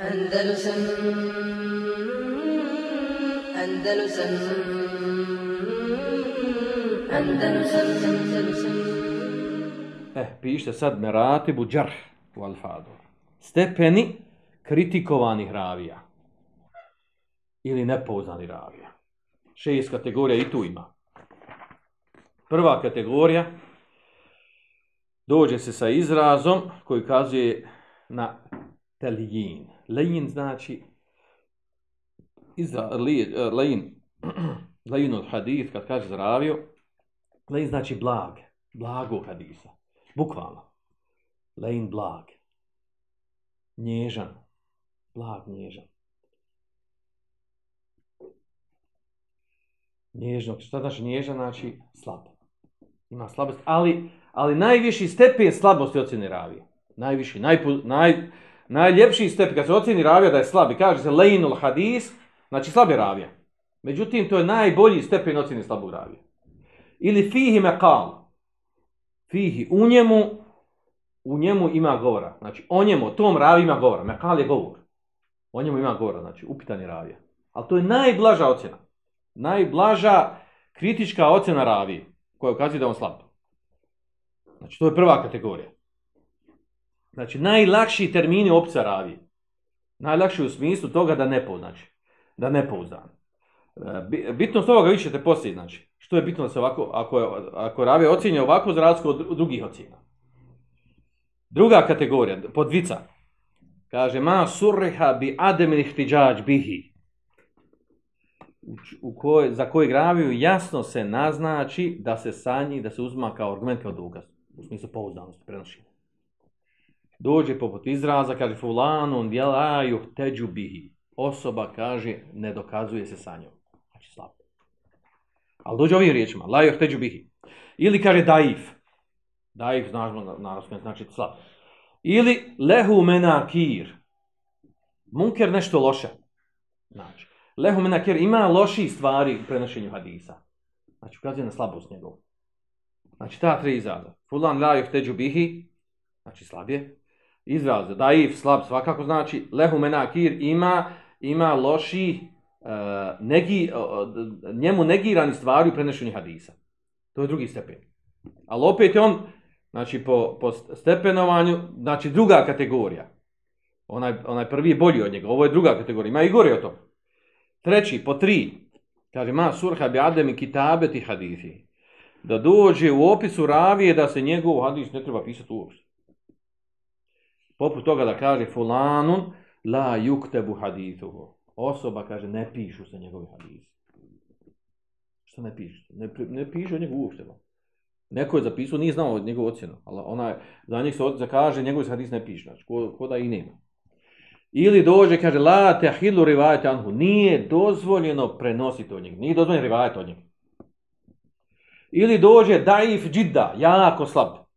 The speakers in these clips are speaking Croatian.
Eh, pište sad meratibu džarh u alfadu. Stepeni kritikovanih ravija. Ili nepouznani ravija. Šest kategorija i tu ima. Prva kategorija dođe se sa izrazom koji kazuje na telijin. Lejin znači izra, li, eh, lejin, lejin od hadith, kad kaže zravio, lejin znači blag, blago hadisa. Bukvalno. Lejin blag. Nježan. Blag nježan. Nježno. Šta znači nježan? Znači slab. Ima slabost, ali, ali najviši stepen slabosti ocjeni ravije. Najviši, najpu, naj, najljepši stepen, kad se ocjeni ravija da je slab i kaže se lejnul hadis, znači slab je ravija. Međutim, to je najbolji stepen ocjeni slabog ravija. Ili fihi meqal. Fihi, u njemu, u njemu ima govora. Znači, o njemu, tom ravi ima govora. Mekal je govor. O njemu ima govora, znači, upitan je ravija. Ali to je najblaža ocjena. Najblaža kritička ocjena ravije, koja ukazuje da je on slab. Znači, to je prva kategorija. Znači, najlakši termini opisa ravije. Najlakši u smislu toga da ne pouzdan. Znači, da ne pouzdan. E, Bitnost toga vi ćete poslije, znači. Što je bitno da se ovako, ako, ako ravija ocjenja ovako, za od drugih ocjena. Druga kategorija, podvica. Kaže, ma surriha bi ademil ihtiđađ bihi. U, za koji graviju jasno se naznači da se sanji, da se uzma kao argument, kao dokaz. U smislu pouzdanosti, prenošenja. Dođe poput izraza, kaže, fulanun djelaju teđu bihi. Osoba, kaže, ne dokazuje se sa njom. Znači, slabo. Ali dođe ovim riječima, la teđu bihi. Ili kaže daif. Daif, značimo na, na znači slab. Ili lehu menakir. Munker nešto loše. Znači, lehu menakir ima loši stvari u prenošenju hadisa. Znači, ukazuje na slabost njegovu. Znači, ta tri izraza. Fulan la teđu bihi, znači slab je. Izraz daif, slab svakako znači. Lehu menakir ima, ima loši Uh, negi, njemu negirani stvari u prenošenju hadisa. To je drugi stepen. Ali opet je on, znači po, po stepenovanju, znači druga kategorija. Onaj, onaj prvi je bolji od njega, ovo je druga kategorija, ima i gore od toga. Treći, po tri, kaže, ma surha bi ademi kitabeti hadisi. Da dođe u opisu ravije da se njegov hadis ne treba pisati uopšte. Poput toga da kaže fulanun la yuktebu hadithuhu osoba, kaže, ne pišu se njegovi hadisi. Što ne pišu? Ne, ne pišu o njegu uopšte. Neko je zapisao, nije znao njegovu ocjenu, ali ona, za njih se kaže, njegovi hadis ne pišu, znači, ko, ko da i nema. Ili dođe, kaže, la te ahilu rivajte anhu, nije dozvoljeno prenositi od njega, nije dozvoljeno rivajte od njega. Ili dođe daif džidda, jako slab.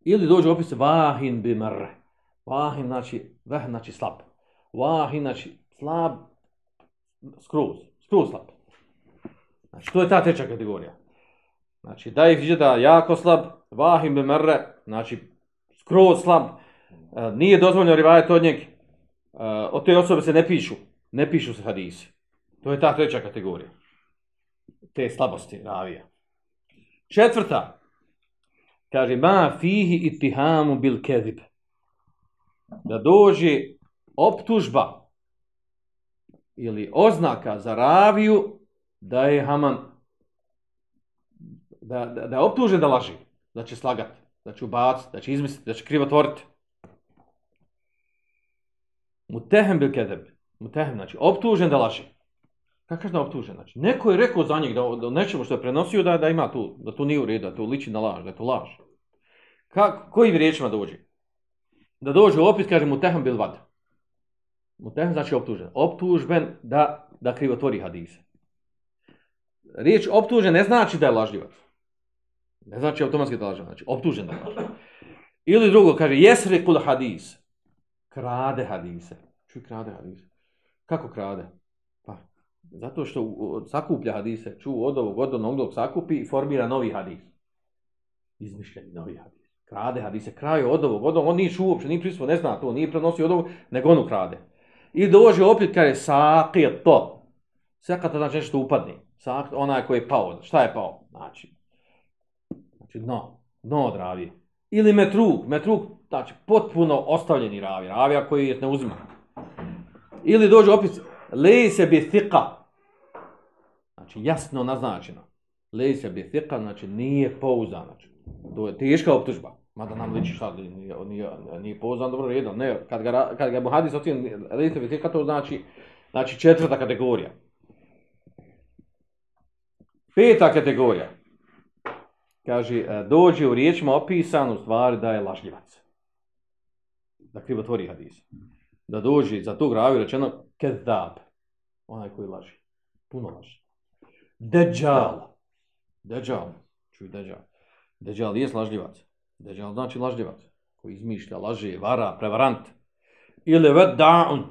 Ili dođe opis vahin bimr, vahin znači, vah znači slab. Vah, inači, slab, skroz, skroz slab. Znači, to je ta treća kategorija. Znači, da ih da jako slab, vahim bemerre, znači, skroz slab, e, nije dozvoljeno rivajet od njeg, e, od te osobe se ne pišu, ne pišu se hadisi. To je ta treća kategorija. Te slabosti ravija. Četvrta, kaže, ma fihi itihamu bil kedib. Da dođe optužba ili oznaka za raviju da je Haman da, da, da je optužen da laži, da će slagati, da će ubaciti, da će izmisliti, da će krivotvoriti. Mutehem bil kedeb. Mutehem, znači optužen da laži. Kako da optužen? Znači, neko je rekao za njeg da, da nečemu što je prenosio da, da ima tu, da tu nije u redu, da to liči na laž, da je to laž. Ka, koji riječima dođe? Da dođe u opis, kaže mutehem bil vad. Mutehem znači optužen. Optužben da, da krivotvori hadise. Riječ optužen ne znači da je lažljivac. Ne znači automatski da je lažljivac. Znači optužen da je lažljivac. Ili drugo kaže jesri kul hadis. Krade hadise. Čuj krade hadise. Kako krade? Zato što sakuplja hadise. Ču od ovog, od onog, sakupi i formira novi hadis. Izmišljeni novi hadis. Krade hadise, kraju od ovog, od ovog, on nije uopće, nije ne zna to, nije prenosio od ovog, nego on ukrade. I dođe opet kaže sakir to. Sakata znači nešto upadne. Sak, onaj koji je pao. Šta je pao? Znači, znači dno, dno od ravije. Ili metruk, metruk, znači potpuno ostavljeni ravi, ravija koji je ne uzima. Ili dođe opet, lej se bi thika. Znači jasno naznačeno. Lej se bi thika, znači nije pouzdan. Znači, to je teška optužba. Mada nam liči šta, nije, nije, nije pouzdan, dobro redom. Ne, kad ga, kad ga Muhadis ocjeni, lej se bi thika, to znači, znači četvrta kategorija. Peta kategorija. Kaže, e, dođe u riječima opisano u stvari da je lažljivac. Da krivotvori hadis. Da dođe za tog raviju rečeno kedab. Onaj koji laži. Puno laži. Deđal. Deđal. Čuj deđal. Deđal je lažljivac. Deđal znači lažljivac. Koji izmišlja, laže, vara, prevarant. Ili vedda'un.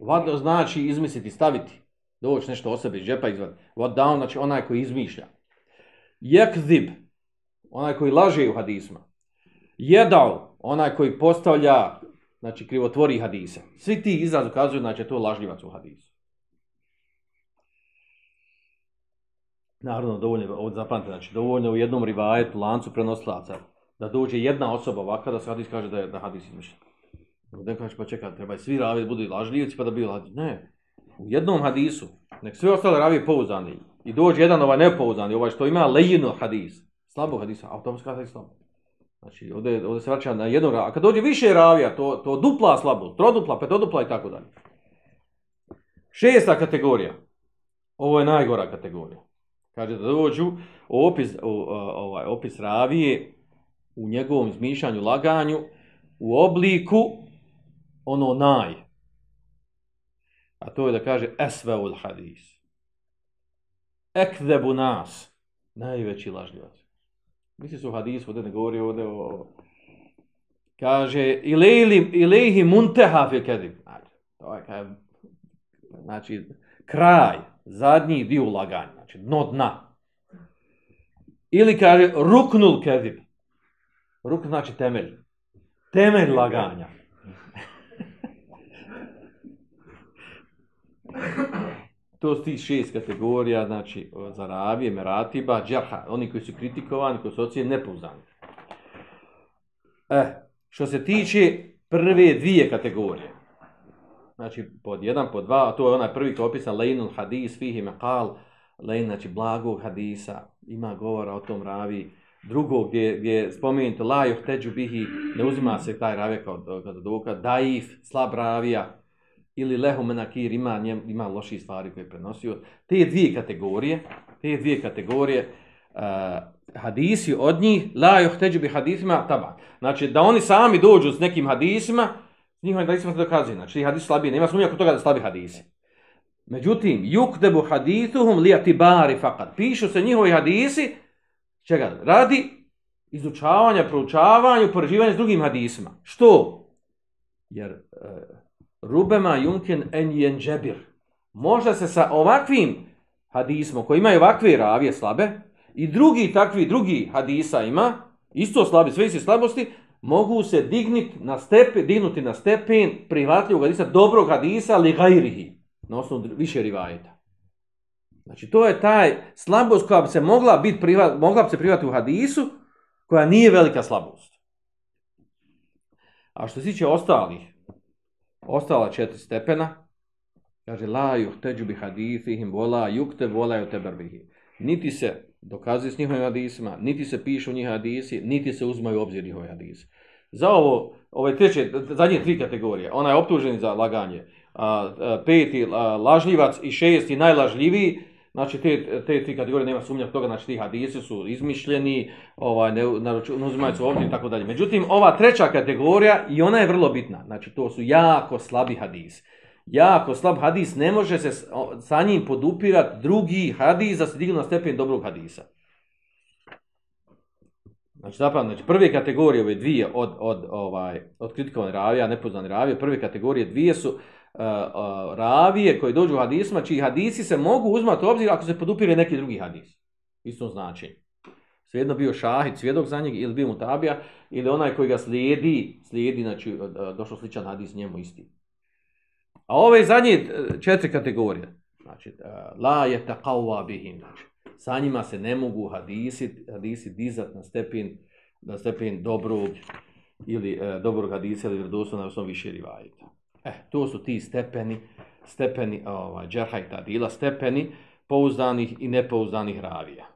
Vad znači izmisliti, staviti. Doći nešto o sebi iz džepa izvad. Vedda'un znači onaj koji izmišlja. Jekzib. Onaj koji laže u hadisma. Jedal. Onaj koji postavlja, znači krivotvori hadise. Svi ti izraz ukazuju, znači to je lažljivac u hadisu. Naravno, dovoljno, je- ovdje zapamtite, znači dovoljno u jednom rivajetu, lancu prenosilaca, da dođe jedna osoba ovakva da se hadis kaže da je da hadis izmišljen. Ne kaže pa čekaj, treba svi ravije budu i lažljivci pa da bi hadis. Ne. U jednom hadisu, nek sve ostale ravije pouzdani i dođe jedan ovaj nepouzdani, ovaj što ima lejino hadis, slabo hadisa, automatski hadis slabo. Znači, ovdje, ovdje se vraća na jednog ravija. A kad dođe više ravija, to, to dupla slabo, trodupla, petodupla i tako dalje. Šesta kategorija. Ovo je najgora kategorija. Kaže da dođu opis, ovaj, opis ravije u njegovom izmišljanju, laganju, u obliku ono naj. A to je da kaže esveul hadis. Ekdebu nas. Najveći lažljivac. Misli su hadisu, ovdje ne govori ovdje o... Kaže, ilejhi munteha fil kedib. Znači, znači, kraj, zadnji dio laganja, znači dno dna. Ili kaže ruknul kedib. Ruk znači temelj. Temelj laganja. To su ti šest kategorija, znači za ravije, meratiba, džaha, oni koji su kritikovani, koji su ocijeni nepouzdani. E, što se tiče prve dvije kategorije, znači pod jedan, pod dva, a to je onaj prvi koji opisan lejnul hadis, fihi meqal, lejn, znači blagog hadisa, ima govora o tom ravi, drugo gdje, gdje je spomenuto la bihi, ne uzima se taj ravija kao, kao dokaz, daif, slab ravija, ili lehu menakir, ima, njem, ima loših stvari koje je prenosio. Te dvije kategorije, te dvije kategorije, uh, hadisi od njih, la juhteđu bi hadisima taba. Znači, da oni sami dođu s nekim hadisima, njihovim hadisima se dokazuje. Znači, ti hadisi slabiji, nema sumnja kod toga da slabi hadisi. Međutim, yukdebu hadithuhum liatibari fakat. Pišu se njihovi hadisi, čega? Radi izučavanja, proučavanja, upoređivanja s drugim hadisima. Što? Jer uh, rubema yumkin en yenjebir. Možda se sa ovakvim hadismom, koji imaju ovakve ravije slabe, i drugi takvi, drugi hadisa ima, isto slabi, sve iste slabosti, mogu se dignit na stepen, dignuti na stepen prihvatljivog hadisa, dobrog hadisa, li gajrihi, na osnovu više rivajeta. Znači, to je taj slabost koja bi se mogla, biti privat, mogla bi se prihvatiti u hadisu, koja nije velika slabost. A što se tiče ostalih, ostala četiri stepena, kaže, la juhteđu bi hadithihim, vola jukte, vola ju teberbihi. Niti se dokazuje s njihovim hadisima, niti se pišu njih hadisi, niti se uzmaju u obzir njihovi hadisi. Za ovo, ove treće, zadnje tri kategorije, ona je optužen za laganje, a, a, peti a, lažljivac i šesti najlažljiviji, znači te, te tri kategorije nema sumnja toga, znači ti hadisi su izmišljeni, ovaj, ne, ne uzimaju se ovdje i tako dalje. Međutim, ova treća kategorija i ona je vrlo bitna, znači to su jako slabi hadisi. Jako slab hadis, ne može se sa njim podupirat drugi hadis da se dignu na stepen dobrog hadisa. Znači, zapravo, znači, prve kategorije ove dvije od, od, ovaj, od kritikovane ravija, nepoznane ravije, prve kategorije dvije su ravije koje dođu u hadisma, čiji hadisi se mogu uzmati u obzir ako se podupire neki drugi hadis. Isto znači. Svejedno bio šahid, svjedok za njeg, ili bio mu tabija, ili onaj koji ga slijedi, slijedi, znači, e, došao sličan hadis njemu isti. A ove zadnje e, četiri kategorije, znači, e, la je taqawwa bihim, znači, sa njima se ne mogu hadisi, hadisi dizat na stepen, na stepen dobrog, ili e, dobrog hadisa ili vjerodostojnog na osnovu više rivajeta. E, to su ti stepeni, stepeni ovaj, džerha i tadila, stepeni pouzdanih i nepouzdanih ravija.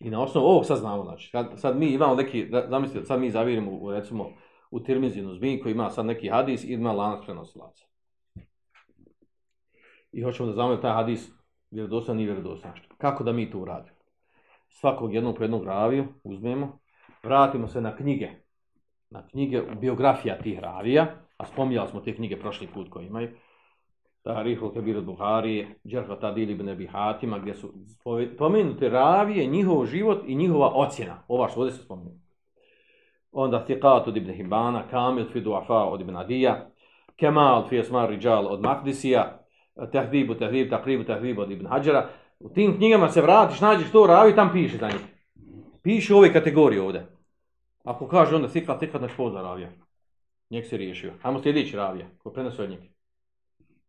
I na osnovu ovog sad znamo, znači, sad mi imamo neki, zamislite, sad mi zavirimo u, recimo, u Tirmizinu zbin koji ima sad neki hadis i ima lanac prenosilaca. I hoćemo da znamo taj hadis vjerodostojan i vjerodostojan. Kako da mi to uradimo? Svakog jednog po jednog raviju uzmemo, vratimo se na knjige, na knjige biografija tih ravija, a spominjali smo te knjige prošli put koje imaju, Tarihul Kabir od Buhari, Džerha Tadil ibn Abi Hatima, gdje su spomenute ravije, njihov život i njihova ocjena. Ova što ovdje se spominje. Onda Thiqat od Ibn Hibana, Kamil fi Duafa od Ibn Adija, Kemal fi Esmar Rijal od Makdisija, Tehdibu, Tehdib, Takribu, Tehdib od Ibn Hadžara. U tim knjigama se vratiš, nađeš to ravi tam piše za njih. Piše ove kategorije ovdje. Ako kaže onda Thiqat, Thiqat naš pozna ravija. Njeg se riješio. Ajmo sljedeći ravija, ko prenosi od njega.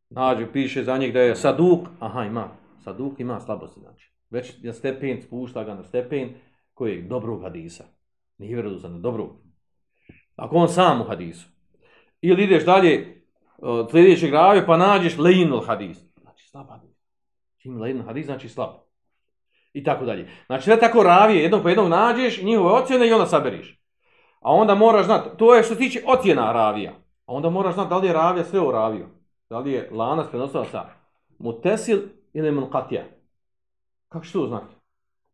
Nađe, piše za njeg da je saduk, aha ima, saduk ima slabosti znači. Već na stepen, spušta ga na stepen koji je dobrog hadisa. Nije vjerodostojno, dobrog. Ako on sam u hadisu. Ili ideš dalje od sljedećeg ravija pa nađeš lejnul hadis. Znači slab hadis. Čim lejnul hadis znači slab. I tako dalje. Znači sve tako ravije, jednog po jednog nađeš, njihove ocjene i onda saberiš. A onda moraš znati, to je što se tiče ocjena ravija. A onda moraš znati da li je ravija sve u raviju. Da li je lanac prenosilaca mutesil ili munqatija. Kako će to znati?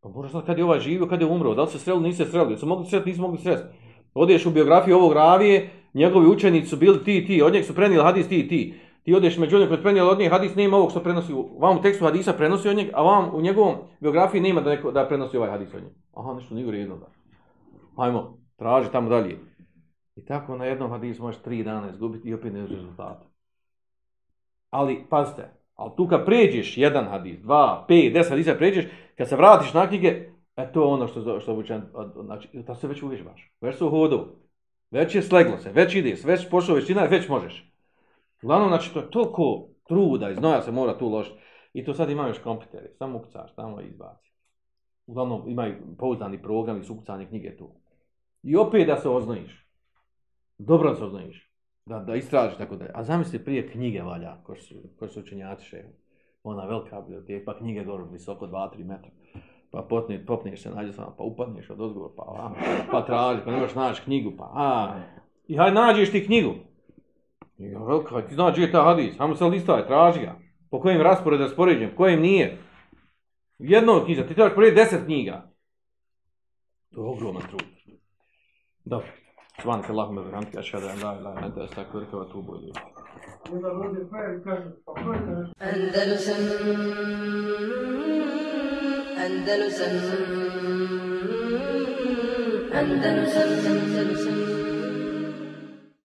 Pa moraš znati kad je ovaj živio, kad je umro, da li se sreli, nisi se sreli, su mogli sresti, nisu mogli sresti. Odeš u biografiju ovog ravije, njegovi učenici su bili ti i ti, od njeg su prenijeli hadis ti i ti. Ti odeš među onih koji su prenijeli od njeg hadis, nema ovog što prenosi, vam u tekstu hadisa prenosi od njeg, a vam u njegovom biografiji nema da, neko, da prenosi ovaj hadis od njeg. Aha, nešto nije redu da. Traži tamo dalje. I tako na jednom hadisu možeš tri dana izgubiti i opet ne rezultata. Ali, pazite, ali tu kad pređeš jedan hadis, dva, pet, deset hadisa pređeš, kad se vratiš na knjige, e to je ono što, što vučen, znači, da se već uvježbaš. Već su u hodu. Već je sleglo se, već ide, već pošao većina, već možeš. Uglavnom, znači, to je toliko truda i znoja se mora tu ložiti. I to sad imaju još samo ukucaš, tamo izbaci. Uglavnom, imaju pouzdani program i su ukucane knjige tu. I opet da se oznojiš. Dobro da se oznojiš. Da, da istražiš tako dalje. A zamisli prije knjige valja, ko su, ko su učenjaci šeho. Ona velika biblioteka, pa knjige gore visoko 2-3 metra. Pa potne, popneš se, nađeš samo, pa upadneš od ozgovor, pa, pa traži, pa ne možeš naći knjigu, pa a. I hajde nađeš ti knjigu. I velika, ti znaš gdje je ta hadis, hajmo se listaj, traži ga. Po kojim raspored raspoređen, po kojim nije. Jedno od knjiga, ti trebaš prije deset knjiga. To je ogroman trud. Dobro. Subhanak Allahumma wa bihamdika ashhadu an la ilaha illa anta astaghfiruka wa atubu ilayk. Kaže, pa Andalusam Andalusam Andalusam